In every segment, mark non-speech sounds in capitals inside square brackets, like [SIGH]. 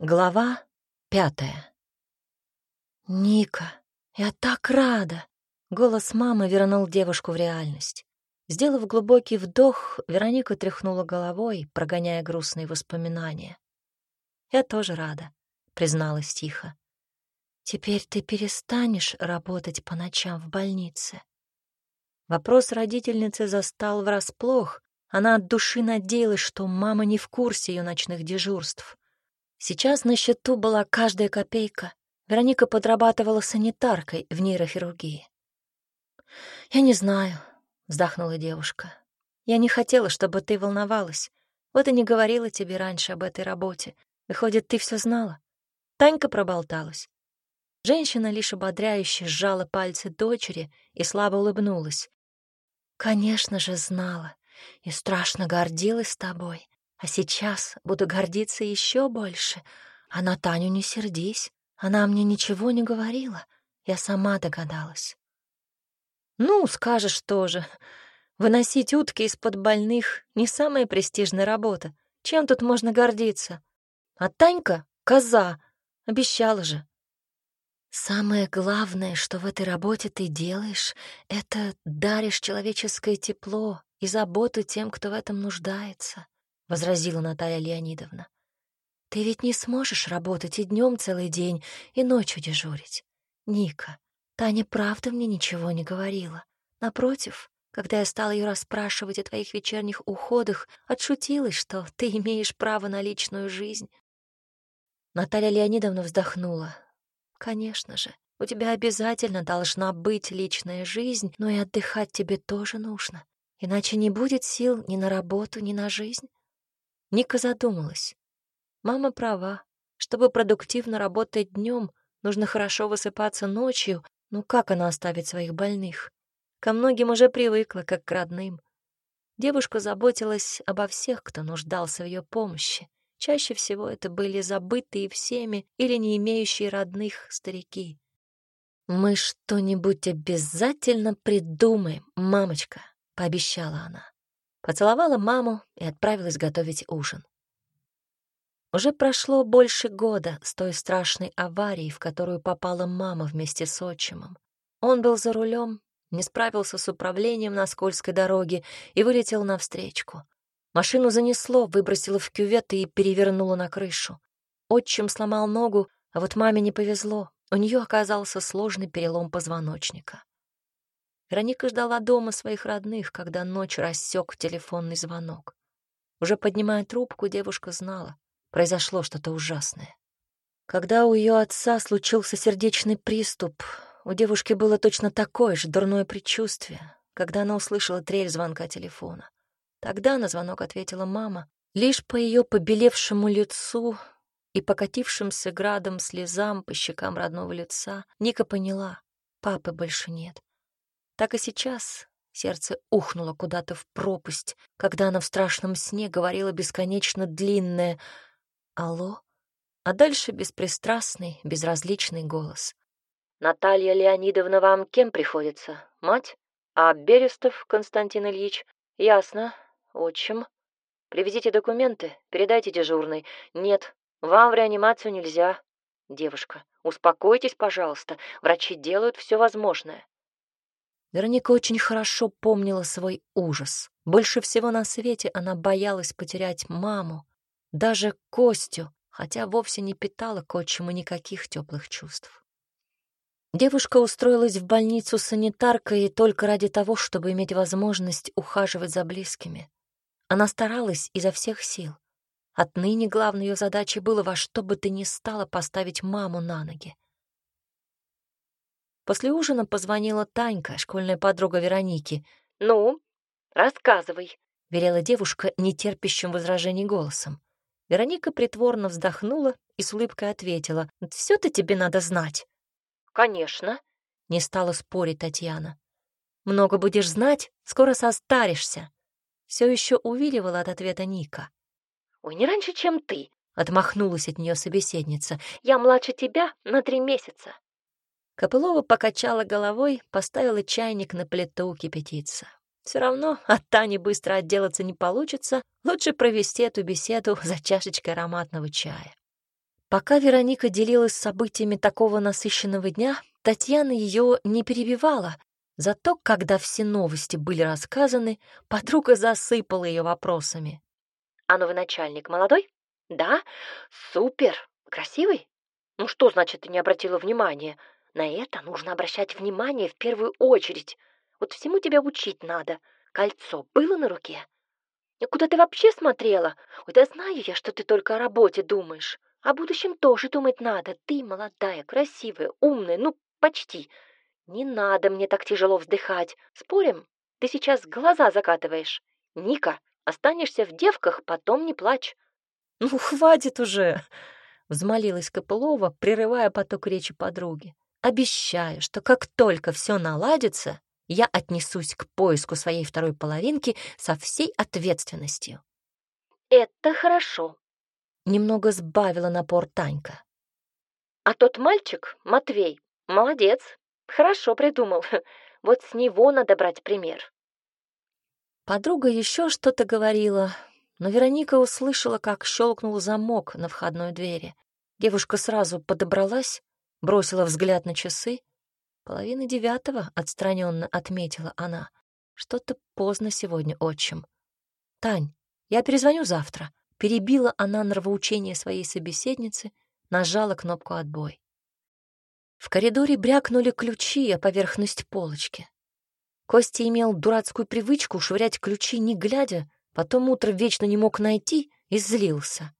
Глава пятая. «Ника, я так рада!» Голос мамы вернул девушку в реальность. Сделав глубокий вдох, Вероника тряхнула головой, прогоняя грустные воспоминания. «Я тоже рада», — призналась тихо. «Теперь ты перестанешь работать по ночам в больнице?» Вопрос родительницы застал врасплох. Она от души надеялась, что мама не в курсе ее ночных дежурств. Сейчас на счету была каждая копейка. Вероника подрабатывала санитаркой в нейрохирургии. «Я не знаю», — вздохнула девушка. «Я не хотела, чтобы ты волновалась. Вот и не говорила тебе раньше об этой работе. Выходит, ты все знала. Танька проболталась». Женщина лишь ободряюще сжала пальцы дочери и слабо улыбнулась. «Конечно же, знала и страшно гордилась тобой. А сейчас буду гордиться еще больше. А на Таню не сердись. Она мне ничего не говорила. Я сама догадалась. Ну, скажешь тоже. Выносить утки из-под больных — не самая престижная работа. Чем тут можно гордиться? А Танька — коза. Обещала же. Самое главное, что в этой работе ты делаешь, это даришь человеческое тепло и заботу тем, кто в этом нуждается. — возразила Наталья Леонидовна. «Ты ведь не сможешь работать и днем целый день, и ночью дежурить. Ника, Таня правда мне ничего не говорила. Напротив, когда я стала ее расспрашивать о твоих вечерних уходах, отшутилась, что ты имеешь право на личную жизнь». Наталья Леонидовна вздохнула. «Конечно же, у тебя обязательно должна быть личная жизнь, но и отдыхать тебе тоже нужно. Иначе не будет сил ни на работу, ни на жизнь. Ника задумалась. Мама права. Чтобы продуктивно работать днем, нужно хорошо высыпаться ночью. Ну как она оставит своих больных? Ко многим уже привыкла, как к родным. Девушка заботилась обо всех, кто нуждался в ее помощи. Чаще всего это были забытые всеми или не имеющие родных старики. «Мы что-нибудь обязательно придумаем, мамочка», — пообещала она поцеловала маму и отправилась готовить ужин. Уже прошло больше года с той страшной аварии, в которую попала мама вместе с отчимом. Он был за рулем, не справился с управлением на скользкой дороге и вылетел навстречку. Машину занесло, выбросило в кювет и перевернуло на крышу. Отчим сломал ногу, а вот маме не повезло. У нее оказался сложный перелом позвоночника. Вероника ждала дома своих родных, когда ночь рассек телефонный звонок. Уже поднимая трубку, девушка знала, произошло что-то ужасное. Когда у ее отца случился сердечный приступ, у девушки было точно такое же дурное предчувствие, когда она услышала трель звонка телефона. Тогда на звонок ответила мама. Лишь по ее побелевшему лицу и покатившимся градом слезам по щекам родного лица Ника поняла — папы больше нет. Так и сейчас сердце ухнуло куда-то в пропасть, когда она в страшном сне говорила бесконечно длинное «Алло?», а дальше беспристрастный, безразличный голос. «Наталья Леонидовна вам кем приходится? Мать? А Берестов Константин Ильич? Ясно. Отчим. Привезите документы, передайте дежурной. Нет, вам в реанимацию нельзя. Девушка, успокойтесь, пожалуйста. Врачи делают все возможное. Вероника очень хорошо помнила свой ужас. Больше всего на свете она боялась потерять маму, даже Костю, хотя вовсе не питала к отчиму никаких теплых чувств. Девушка устроилась в больницу санитаркой только ради того, чтобы иметь возможность ухаживать за близкими. Она старалась изо всех сил. Отныне главной ее задачей было во что бы то ни стало поставить маму на ноги. После ужина позвонила Танька, школьная подруга Вероники. «Ну, рассказывай», — велела девушка нетерпящим возражений голосом. Вероника притворно вздохнула и с улыбкой ответила. «Все-то тебе надо знать». «Конечно», — не стала спорить Татьяна. «Много будешь знать, скоро состаришься». Все еще увиливала от ответа Ника. «Ой, не раньше, чем ты», — отмахнулась от нее собеседница. «Я младше тебя на три месяца». Копылова покачала головой, поставила чайник на плиту кипятиться. Все равно от Тани быстро отделаться не получится, лучше провести эту беседу за чашечкой ароматного чая. Пока Вероника делилась событиями такого насыщенного дня, Татьяна ее не перебивала, зато когда все новости были рассказаны, подруга засыпала ее вопросами. «А новый начальник молодой?» «Да? Супер! Красивый? Ну что значит, ты не обратила внимания? На это нужно обращать внимание в первую очередь. Вот всему тебя учить надо. Кольцо было на руке? Куда ты вообще смотрела? Ой, да знаю я, что ты только о работе думаешь. О будущем тоже думать надо. Ты молодая, красивая, умная, ну, почти. Не надо мне так тяжело вздыхать. Спорим? Ты сейчас глаза закатываешь. Ника, останешься в девках, потом не плачь. Ну, хватит уже, [LAUGHS] взмолилась Копылова, прерывая поток речи подруги. Обещаю, что как только все наладится, я отнесусь к поиску своей второй половинки со всей ответственностью. Это хорошо, Немного сбавила напор Танька. А тот мальчик, Матвей, молодец, хорошо придумал. [LAUGHS] Вот с него надо брать пример. Подруга еще что-то говорила, но Вероника услышала, как щелкнул замок на входной двери. Девушка сразу подобралась, бросила взгляд на часы. Половина девятого, отстраненно отметила она. Что-то поздно сегодня, отчим. Тань, я перезвоню завтра. Перебила она нравоучение своей собеседницы, нажала кнопку «Отбой». В коридоре брякнули ключи о поверхность полочки. Костя имел дурацкую привычку швырять ключи, не глядя, потом утро вечно не мог найти и злился.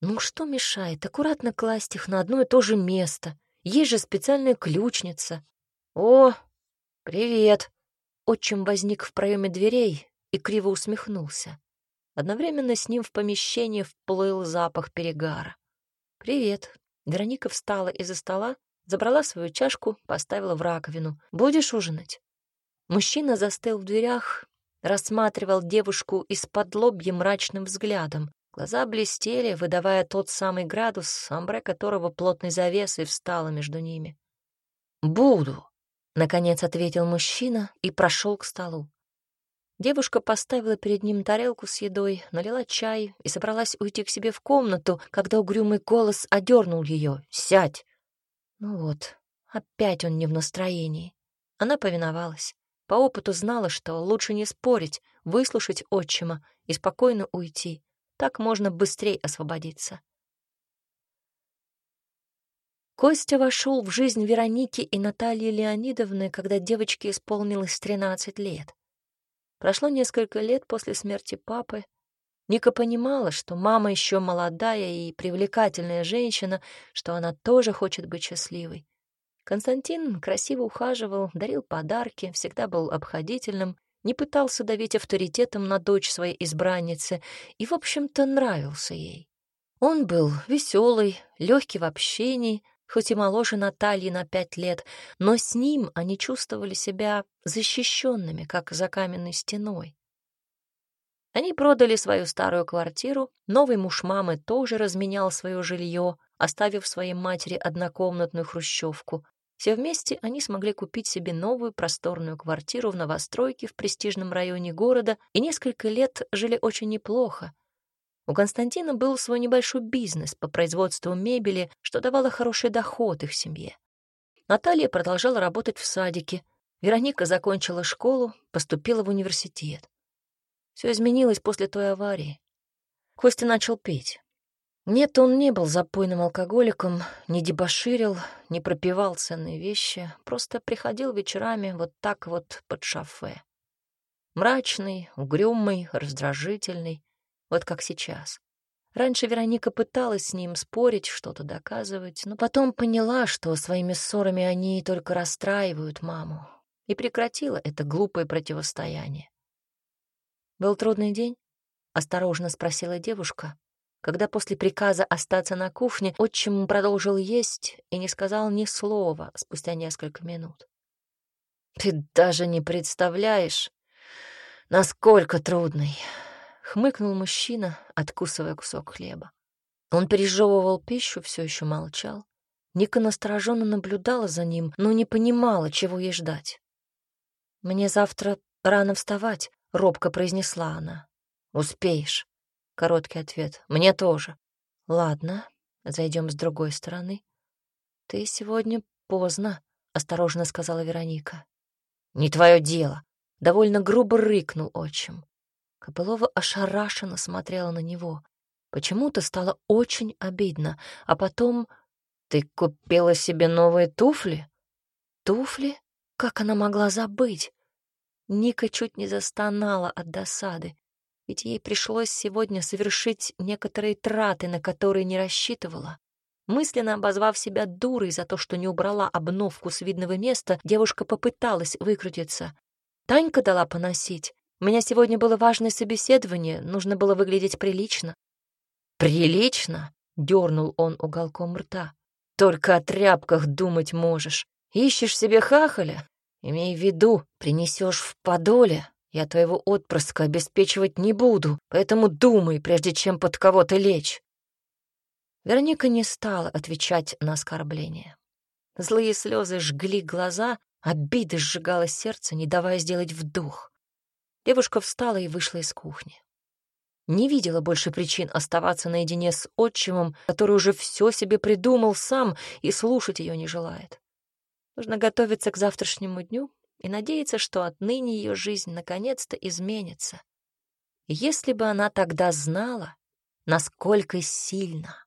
Ну что мешает аккуратно класть их на одно и то же место? Есть же специальная ключница. О, привет! Отчим возник в проеме дверей и криво усмехнулся. Одновременно с ним в помещение вплыл запах перегара. «Привет». Вероника встала из-за стола, забрала свою чашку, поставила в раковину. «Будешь ужинать?» Мужчина застыл в дверях, рассматривал девушку из-под лобья мрачным взглядом. Глаза блестели, выдавая тот самый градус, амбре которого плотной завесой встала между ними. «Буду», — наконец ответил мужчина и прошел к столу. Девушка поставила перед ним тарелку с едой, налила чай и собралась уйти к себе в комнату, когда угрюмый голос одернул ее. «Сядь!» Ну вот, опять он не в настроении. Она повиновалась. По опыту знала, что лучше не спорить, выслушать отчима и спокойно уйти. Так можно быстрее освободиться. Костя вошел в жизнь Вероники и Натальи Леонидовны, когда девочке исполнилось 13 лет. Прошло несколько лет после смерти папы. Ника понимала, что мама еще молодая и привлекательная женщина, что она тоже хочет быть счастливой. Константин красиво ухаживал, дарил подарки, всегда был обходительным, не пытался давить авторитетом на дочь своей избранницы и, в общем-то, нравился ей. Он был веселый, легкий в общении, хоть и моложе Натальи на пять лет, но с ним они чувствовали себя защищенными, как за каменной стеной. Они продали свою старую квартиру, новый муж мамы тоже разменял свое жилье, оставив своей матери однокомнатную хрущевку. Все вместе они смогли купить себе новую просторную квартиру в новостройке в престижном районе города и несколько лет жили очень неплохо, у Константина был свой небольшой бизнес по производству мебели, что давало хороший доход их семье. Наталья продолжала работать в садике. Вероника закончила школу, поступила в университет. Все изменилось после той аварии. Костя начал петь. Нет, он не был запойным алкоголиком, не дебоширил, не пропивал ценные вещи, просто приходил вечерами вот так вот под шофе. Мрачный, угрюмый, раздражительный, вот как сейчас. Раньше Вероника пыталась с ним спорить, что-то доказывать, но потом поняла, что своими ссорами они только расстраивают маму, и прекратила это глупое противостояние. «Был трудный день?» — осторожно спросила девушка, когда после приказа остаться на кухне отчим продолжил есть и не сказал ни слова спустя несколько минут. «Ты даже не представляешь, насколько трудный!» хмыкнул мужчина, откусывая кусок хлеба. Он пережевывал пищу, все еще молчал. Ника настороженно наблюдала за ним, но не понимала, чего ей ждать. «Мне завтра рано вставать», — робко произнесла она. «Успеешь», — короткий ответ. «Мне тоже». «Ладно, Зайдем с другой стороны. Ты сегодня поздно, осторожно сказала Вероника. Не твое дело. Довольно грубо рыкнул отчим. Копылова ошарашенно смотрела на него. Почему-то стало очень обидно. А потом... Ты купила себе новые туфли? Туфли? Как она могла забыть? Ника чуть не застонала от досады, ведь ей пришлось сегодня совершить некоторые траты, на которые не рассчитывала. Мысленно обозвав себя дурой за то, что не убрала обновку с видного места, девушка попыталась выкрутиться. Танька дала поносить. У меня сегодня было важное собеседование, нужно было выглядеть прилично. «Прилично?» — дернул он уголком рта. «Только о тряпках думать можешь. Ищешь себе хахаля? Имей в виду, принесешь в подоле, я твоего отпрыска обеспечивать не буду, поэтому думай, прежде чем под кого-то лечь. Вероника не стала отвечать на оскорбление. Злые слезы жгли глаза, обида сжигала сердце, не давая сделать вдох. Девушка встала и вышла из кухни. Не видела больше причин оставаться наедине с отчимом, который уже все себе придумал сам и слушать ее не желает. Нужно готовиться к завтрашнему дню и надеяться, что отныне ее жизнь наконец-то изменится. Если бы она тогда знала, насколько сильно